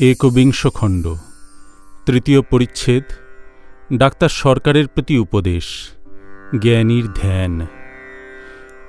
একবিংশ খণ্ড। তৃতীয় পরিচ্ছেদ, ডাক্তার সরকারের প্রতি উপদেশ, জ্ঞানীর ধ্যান।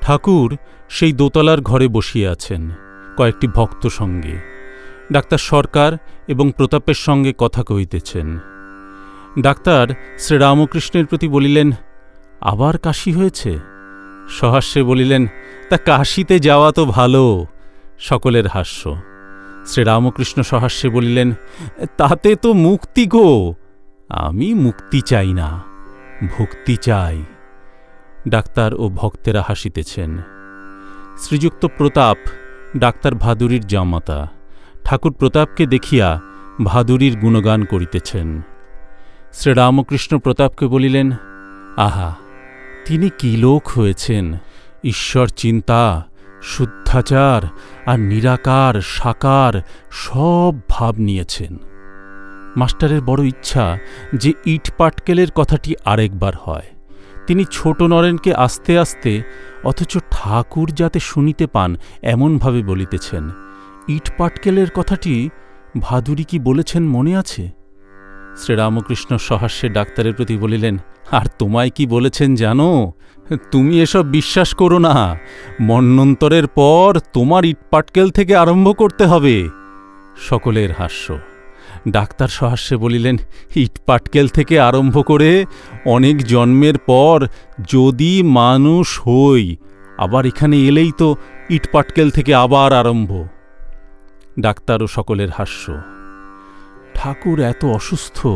ঠাকুর সেই দোতলার ঘরে বসিয়ে আছেন, কয়েকটি ভক্ত সঙ্গে। ডাক্তার সরকার এবং প্রতাপের সঙ্গে কথা কহিতেছেন। ডাক্তার শ্রীরামকৃষ্ণের প্রতি বলিলেন, আবার কাশি হয়েছে? সহাস্যে বলিলেন, তা কাশিতে যাওয়া তো ভালো, সকলের হাস্য। শ্রীরামকৃষ্ণ সহাস্যে বলিলেন, তাতে তো মুক্তি গো। আমি মুক্তি চাই না, ভক্তি চাই। ডাক্তার ও ভক্তেরা হাসিতেছেন। শ্রীযুক্ত প্রতাপ, ডাক্তার ভাদুরীর জামাতা, ঠাকুর প্রতাপকে দেখিয়া ভাদুরীর গুণগান করিতেছেন। শ্রীরামকৃষ্ণ প্রতাপকে বলিলেন, আহা, তিনি কি লোক হয়েছেন? ঈশ্বর চিন্তা শুদ্ধাচার আর নিরাকার, সাকার সব ভাব নিয়েছেন। মাস্টারের বড় ইচ্ছা যে ইট পাটকেলের কথাটি আরেকবার হয়। তিনি ছোট নরেনকে আস্তে আস্তে, অথচ ঠাকুর যাতে শুনিতে পান, এমনভাবে বলিতেছেন, ইট পাটকেলের কথাটি ভাদুরী কি বলেছেন মনে আছে? শ্রীরামকৃষ্ণ সহাস্যে ডাক্তারের প্রতি বলিলেন, আর তোমায় কি বলেছেন জানো? তুমি এসব বিশ্বাস করো না। মন্নন্তরের পর তোমার ইটপাটকেল থেকে আরম্ভ করতে হবে। সকলের হাস্য। ডাক্তার সহাস্যে বলিলেন ইটপাটকেল থেকে আরম্ভ করে অনেক জন্মের পর যদি মানুষ হই, আবার এখানে এলেই তো ইটপাটকেল থেকে আবার আরম্ভ। ডাক্তার ও সকলের হাস্য। ঠাকুর এত অসুস্থ,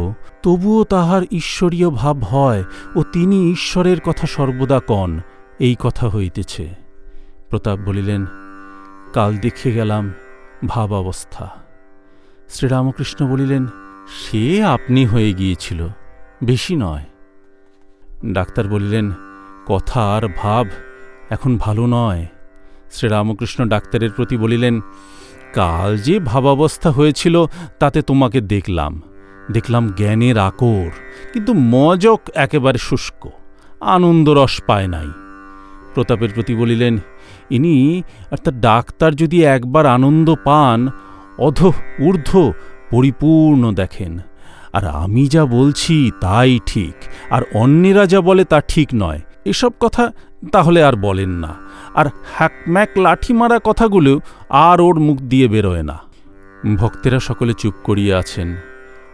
তবুও তাহার ঈশ্বরীয় ভাব হয় ও তিনি ঈশ্বরের কথা সর্বদা কন, এই কথা হইতেছে। প্রতাপ বলিলেন, কাল দেখে গেলাম ভাব অবস্থা শ্রীরামকৃষ্ণ বলিলেন, সে আপনি হয়ে গিয়েছিল, বেশি নয়। ডাক্তার বলিলেন, কথা আর ভাব এখন ভালো নয়। শ্রীরামকৃষ্ণ ডাক্তারের প্রতি বলিলেন কাল যে ভাবাবস্থা হয়েছিল, তাতে তোমাকে দেখলাম। দেখলাম জ্ঞানের আকর, কিন্তু মজক একেবারে শুষ্ক আনন্দরস পায় নাই। প্রতাপের প্রতি বলিলেন, ইনি অর্থাৎ ডাক্তার যদি একবার আনন্দ পান, অধ ঊর্ধ্ব পরিপূর্ণ দেখেন। আর আমি যা বলছি তাই ঠিক, আর অন্যেরা যা বলে তা ঠিক নয়। এসব কথা তাহলে আর বলেন না। আর হ্যাকম্যাক লাঠি মারা কথাগুলো আর ওর মুখ দিয়ে বেরোয় না। ভক্তেরা সকলে চুপ করিয়া আছেন।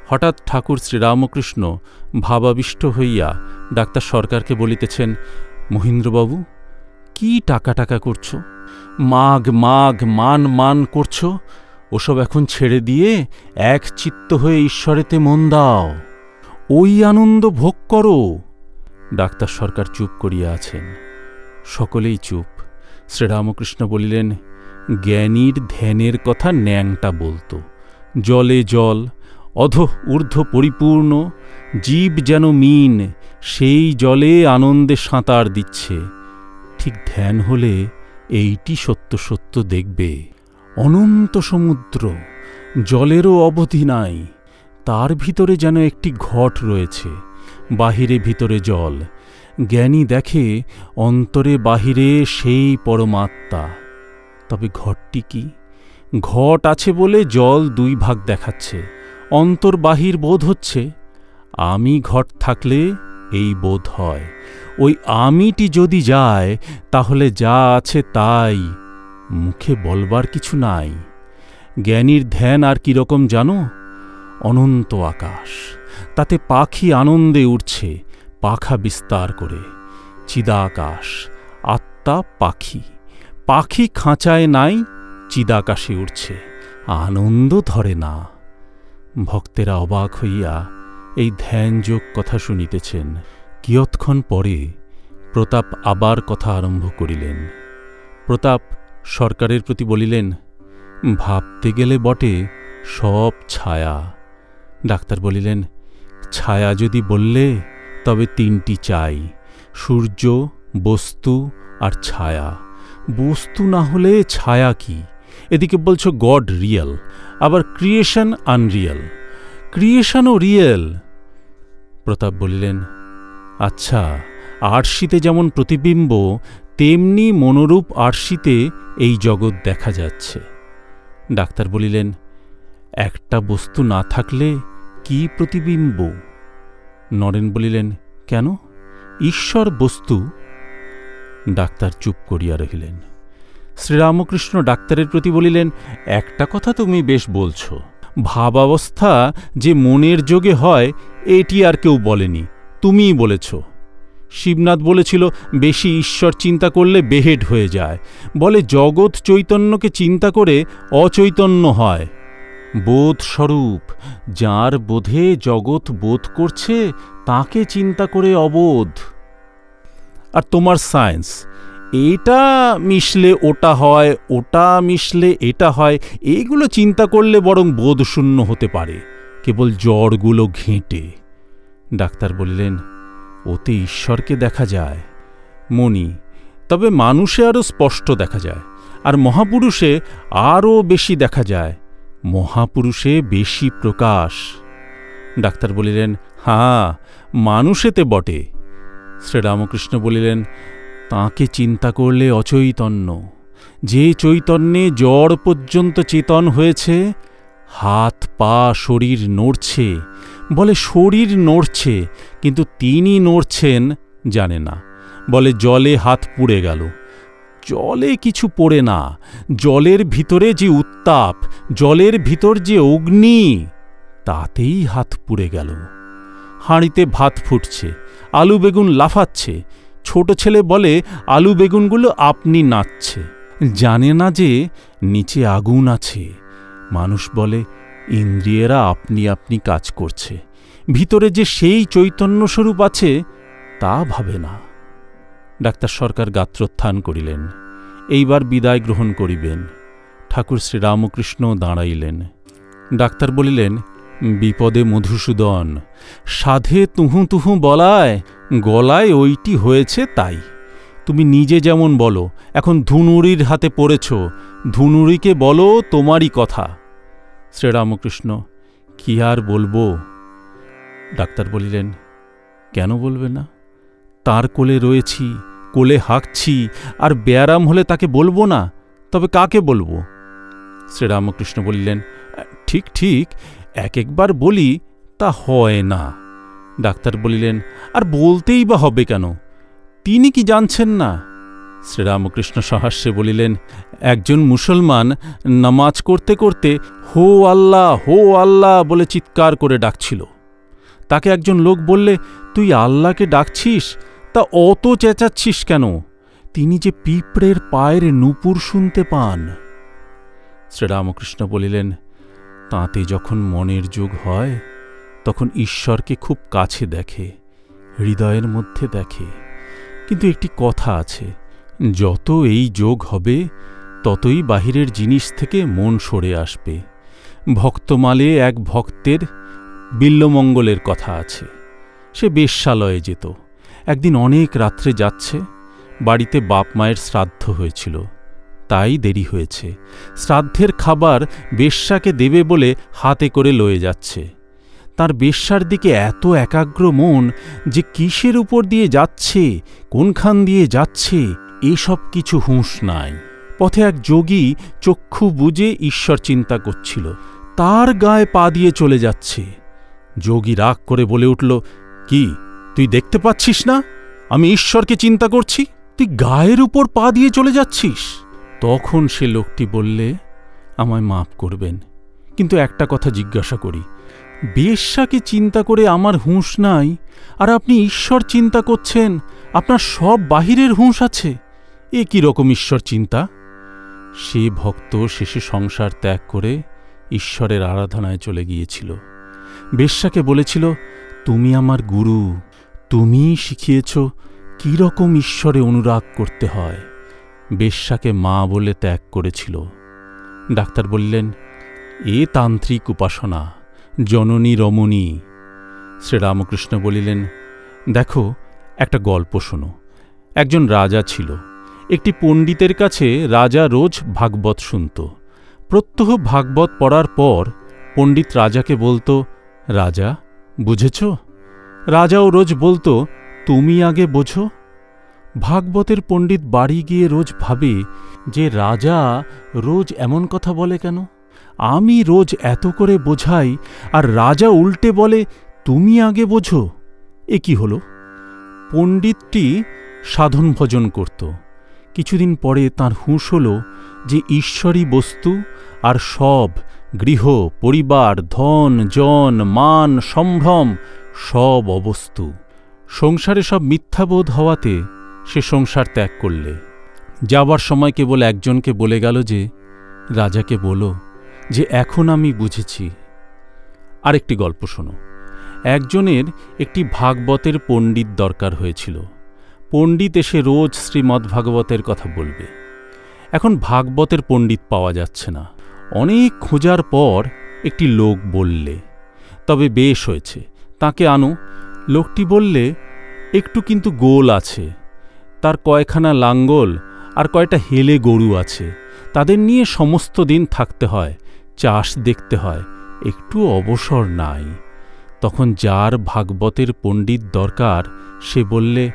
হঠাৎ ঠাকুর শ্রীরামকৃষ্ণ ভাবাবিষ্ট হইয়া ডাক্তার সরকারকে বলিতেছেন, মহিন্দ্রবাবু, কি টাকা টাকা করছ? মাঘ মাঘ মান মান করছ? ওসব এখন ছেড়ে দিয়ে এক চিত্ত হয়ে ঈশ্বরেতে মন দাও। ওই আনন্দ ভোগ করো। ডাক্তার সরকার চুপ করিয়া আছেন। সকলেই চুপ। শ্রীরামকৃষ্ণ বলিলেন, জ্ঞানীর ধ্যানের কথা ন্যাংটা বলতো। জলে জল, অধ ঊর্ধ্ব পরিপূর্ণ, জীব যেন মিন, সেই জলে আনন্দে সাঁতার দিচ্ছে। ঠিক ধ্যান হলে এইটি সত্য সত্য দেখবে। অনন্ত সমুদ্র, জলেরও অবধি নাই, তার ভিতরে যেন একটি ঘট রয়েছে, বাহিরে ভিতরে জল জ্ঞানী দেখে অন্তরে বাহিরে সেই পরমাত্মা। তবে ঘটটি কি? ঘট আছে বলে জল দুই ভাগ দেখাচ্ছে, অন্তর বাহির বোধ হচ্ছে। আমি ঘট থাকলে এই বোধ হয়। ওই আমিটি যদি যায়, তাহলে যা আছে তাই। মুখে বলবার কিছু নাই। জ্ঞানীর ধ্যান আর কীরকম জানো? অনন্ত আকাশ। তাতে পাখি আনন্দে উঠছে পাখা বিস্তার করে। চিদাকাশ, আত্মা পাখি। পাখি খাঁচায় নাই, চিদাকাশে উঠছে আনন্দ ধরে না। ভক্তেরা অবাক হইয়া এই ধ্যানযোগ কথা শুনিতেছেন। কিয়ৎক্ষণ পরে প্রতাপ আবার কথা আরম্ভ করিলেন। প্রতাপ সরকারের প্রতি বলিলেন, ভাবতে গেলে বটে সব ছায়া। ডাক্তার বলিলেন, ছায়া যদি বললে তবে তিনটি চাই, সূর্য, বস্তু আর ছায়া। বস্তু না হলে ছায়া কি? এদিকে বলছো গড রিয়েল, আবার ক্রিয়েশন আনরিয়েল। ক্রিয়েশনও রিয়েল? প্রতাপ বলিলেন আচ্ছা আরশিতে যেমন প্রতিবিম্ব, তেমনি মনোরূপ আরশিতে এই জগৎ দেখা যাচ্ছে। ডাক্তার বলিলেন, একটা বস্তু না থাকলে কি প্রতিবিম্ব? নরেন বলিলেন, কেন? ঈশ্বর বস্তু। ডাক্তার চুপ করিয়া রহিলেন। শ্রীরামকৃষ্ণ ডাক্তারের প্রতি বলিলেন, একটা কথা তুমি বেশ বলছ। ভাবাবস্থা যে মনের যোগে হয়, এটি আর কেউ বলেনি। তুমিই বলেছ। শিবনাথ বলেছিল, বেশি ঈশ্বর চিন্তা করলে বেহেড হয়ে যায়। বলে জগৎ চৈতন্যকে চিন্তা করে অচৈতন্য হয়। বোধ স্বরূপ যার বোধে জগৎ বোধ করছে, তাকে চিন্তা করে অবোধ। আর তোমার সায়েন্স, এটা মিশলে ওটা হয়, ওটা মিশলে এটা হয়, এইগুলো চিন্তা করলে বরং বোধশূন্য হতে পারে, কেবল জ্বরগুলো ঘেঁটে। ডাক্তার বললেন, ওতে ঈশ্বরকে দেখা যায়। মনি তবে মানুষে আরও স্পষ্ট দেখা যায়, আর মহাপুরুষে আরও বেশি দেখা যায়। মহাপুরুষে বেশি প্রকাশ। ডাক্তার বলিলেন, হাঁ, মানুষেতে বটে। শ্রীরামকৃষ্ণ বলিলেন, তাকে চিন্তা করলে অচৈতন্য। যে চৈতন্যে জড় পর্যন্ত চেতন হয়েছে, হাত, পা, শরীর নড়ছে। বলে শরীর নড়ছে, কিন্তু তিনি নড়ছেন জানে না। বলে জলে হাত পুড়ে গেল। জলে কিছু পড়ে না। জলের ভিতরে যে উত্তাপ, জলের ভিতর যে অগ্নি, তাতেই হাত পুড়ে গেল। হাঁড়িতে ভাত ফুটছে, আলু বেগুন লাফাচ্ছে। ছোট ছেলে বলে, আলু বেগুনগুলো আপনি নাচছে জানে না যে নিচে আগুন আছে। মানুষ বলে, ইন্দ্রিয়েরা আপনি আপনি কাজ করছে। ভিতরে যে সেই চৈতন্যস্বরূপ আছে, তা ভাবে না। ডাক্তার সরকার গাত্রোত্থান করিলেন। এইবার বিদায় গ্রহণ করিবেন। ঠাকুর শ্রীরামকৃষ্ণ দাঁড়াইলেন। ডাক্তার বলিলেন, বিপদে মধুসূদন, সাধে তুহু তুহু বলায়, গলায় ওইটি হয়েছে তাই। তুমি নিজে যেমন বলো, এখন ধুনুরির হাতে পড়েছ, ধুনুরিকে বলো তোমারই কথা। শ্রীরামকৃষ্ণ, কি আর বলব? ডাক্তার বলিলেন, কেন বলবে না? তার কোলে রয়েছি, কোলে হাঁকছি, আর ব্যায়ারাম হলে তাকে বলব না, তবে কাকে বলব? শ্রীরামকৃষ্ণ বললেন, ঠিক ঠিক, এক একবার বলি তা হয় না। ডাক্তার বলিলেন, আর বলতেই বা হবে কেন? তিনি কি জানছেন না? শ্রীরামকৃষ্ণ সহাস্যে বলিলেন, একজন মুসলমান নামাজ করতে করতে হো আল্লাহ হো আল্লাহ বলে চিৎকার করে ডাকছিল। তাকে একজন লোক বললে, তুই আল্লাহকে ডাকছিস? তা অত চেঁচাচ্ছিস কেন? তিনি যে পিঁপড়ের পায়ের নুপুর শুনতে পান। শ্রীরামকৃষ্ণ বলিলেন, তাতে যখন মনের যোগ হয়, তখন ঈশ্বরকে খুব কাছে দেখে, হৃদয়ের মধ্যে দেখে। কিন্তু একটি কথা আছে, যত এই যোগ হবে, ততই বাহিরের জিনিস থেকে মন সরে আসবে। ভক্তমালে এক ভক্তের বিল্লমঙ্গলের কথা আছে, সে বেশ্যালয়ে যেত। একদিন অনেক রাত্রে যাচ্ছে, বাড়িতে বাপ মায়ের শ্রাদ্ধ হয়েছিল, তাই দেরি হয়েছে। শ্রাদ্ধের খাবার বেশ্যাকে দেবে বলে হাতে করে লয়ে যাচ্ছে। তার বেশ্যার দিকে এত একাগ্র মন যে কিসের উপর দিয়ে যাচ্ছে, কোনখান দিয়ে যাচ্ছে, এসব কিছু হুঁশ নাই। পথে এক যোগী চক্ষু বুঝে ঈশ্বর চিন্তা করছিল, তার গায়ে পা দিয়ে চলে যাচ্ছে। যোগী রাগ করে বলে উঠল, কি? তুই দেখতে পাচ্ছিস না? আমি ঈশ্বরকে চিন্তা করছি, তুই গায়ের উপর পা দিয়ে চলে যাচ্ছিস। তখন সে লোকটি বললে, আমায় মাফ করবেন, কিন্তু একটা কথা জিজ্ঞাসা করি। বেশ্যাকে চিন্তা করে আমার হুঁশ নাই, আর আপনি ঈশ্বর চিন্তা করছেন, আপনার সব বাহিরের হুঁশ আছে। এ কি রকম ঈশ্বর চিন্তা? সে ভক্ত শেষে সংসার ত্যাগ করে ঈশ্বরের আরাধনায় চলে গিয়েছিল। বেশ্যাকে বলেছিল, তুমি আমার গুরু তুমি শিখিয়েছ কি রকম ঈশ্বরে অনুরাগ করতে হয়। বেশ্যাকে মা বলে ত্যাগ করেছিল। ডাক্তার বললেন, এ তান্ত্রিক উপাসনা, জননী রমণী। শ্রীরামকৃষ্ণ বলিলেন, দেখো, একটা গল্প শোনো। একজন রাজা ছিল। একটি পণ্ডিতের কাছে রাজা রোজ ভাগবত শুনত। প্রত্যহ ভাগবত পড়ার পর পণ্ডিত রাজাকে বলতো, রাজা, বুঝেছ? রাজাও রোজ বলতো, তুমি আগে বোঝো। ভাগবতের পণ্ডিত বাড়ি গিয়ে রোজ ভাবে যে রাজা রোজ এমন কথা বলে কেন? আমি রোজ এত করে বোঝাই, আর রাজা উল্টে বলে, তুমি আগে বোঝো। এ কি হল? পণ্ডিতটি সাধন ভজন করত। কিছুদিন পরে তার হুঁশ হল যে ঈশ্বরী বস্তু আর সব, গৃহ, পরিবার, ধন, জন, মান, সম্ভ্রম সব অবস্তু। সংসারে সব মিথ্যাবোধ হওয়াতে সে সংসার ত্যাগ করলে। যাবার সময় কেবল একজনকে বলে গেল যে, রাজাকে বলো যে, এখন আমি বুঝেছি। আরেকটি গল্প শোনো। একজনের একটি ভাগবতের পণ্ডিত দরকার হয়েছিল। পণ্ডিত এসে রোজ শ্রীমদ্ভাগবতের কথা বলবে। এখন ভাগবতের পণ্ডিত পাওয়া যাচ্ছে না। অনেক খোঁজার পর একটি লোক বললে, তবে বেশ হয়েছে। তাকে আনো। লোকটি বললে, একটু কিন্তু গোল আছে। তার কয়খানা লাঙ্গল আর কয়টা হেলে গরু আছে। তাদের নিয়ে সমস্ত দিন থাকতে হয়, চাষ দেখতে হয়, একটু অবসর নাই। তখন যার ভাগবতের পণ্ডিত দরকার, সে বললে,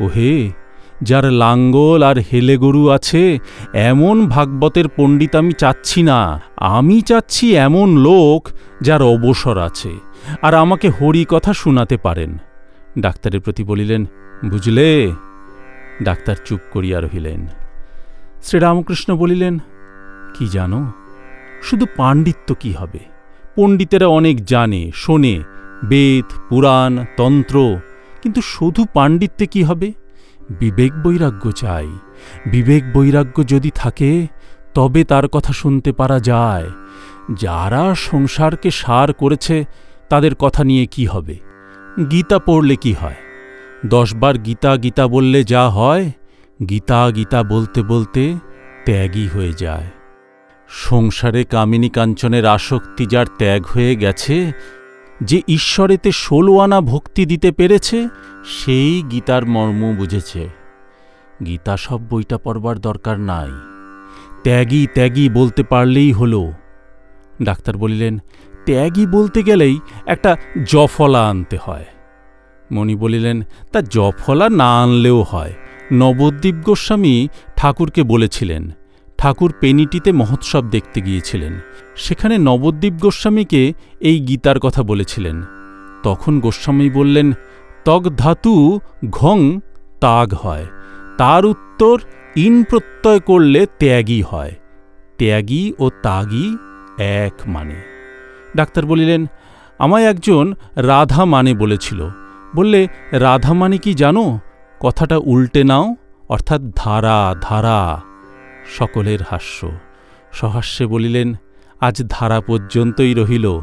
ওহে, যার লাঙ্গল আর হেলে গরু আছে, এমন ভাগবতের পণ্ডিত আমি চাচ্ছি না। আমি চাচ্ছি এমন লোক যার অবসর আছে। আর আমাকে হরি কথা শোনাতে পারেন। ডাক্তারের প্রতি বলিলেন, বুঝলে? ডাক্তার চুপ করিয়া রহিলেন। শ্রীরামকৃষ্ণ বলিলেন, কি জানো, শুধু পাণ্ডিত্য কি হবে? পণ্ডিতেরা অনেক জানে, শোনে, বেদ, পুরাণ, তন্ত্র, কিন্তু শুধু পাণ্ডিত্যে কি হবে? বিবেক বৈরাগ্য চাই। বিবেক বৈরাগ্য যদি থাকে, তবে তার কথা শুনতে পারা যায়। যারা সংসারকে সার করেছে তাদের কথা নিয়ে কি হবে? গীতা পড়লে কি হয়? দশবার গীতা গীতা বললে যা হয়, গীতা গীতা বলতে বলতে ত্যাগই হয়ে যায়। সংসারে কামিনী কাঞ্চনের আসক্তি যার ত্যাগ হয়ে গেছে, যে ঈশ্বরেতে ষোলো আনা ভক্তি দিতে পেরেছে, সেই গীতার মর্ম বুঝেছে। গীতা সব বইটা পড়বার দরকার নাই। ত্যাগী ত্যাগী বলতে পারলেই হলো। ডাক্তার বলিলেন ত্যাগী বলতে গেলেই একটা জফলা আনতে হয়। মণি বলিলেন, তা জফলা না আনলেও হয়। নবদ্বীপ গোস্বামী ঠাকুরকে বলেছিলেন। ঠাকুর পেনিটিতে মহোৎসব দেখতে গিয়েছিলেন। সেখানে নবদ্বীপ গোস্বামীকে এই গীতার কথা বলেছিলেন। তখন গোস্বামী বললেন, তগ ধাতু ঘং তাগ হয়। তার উত্তর ইন প্রত্যয় করলে ত্যাগী হয়। ত্যাগী ও তাগী এক মানে। ডাক্তার বলিলেন, আমায় একজন রাধা মানে বলেছিল। বললে রাধা মানে কি জানো? কথাটা উল্টে নাও, অর্থাৎ ধারা ধারা। সকলের হাস্য। সহাস্যে বলিলেন, আজ ধারা পর্যন্তই রহিল।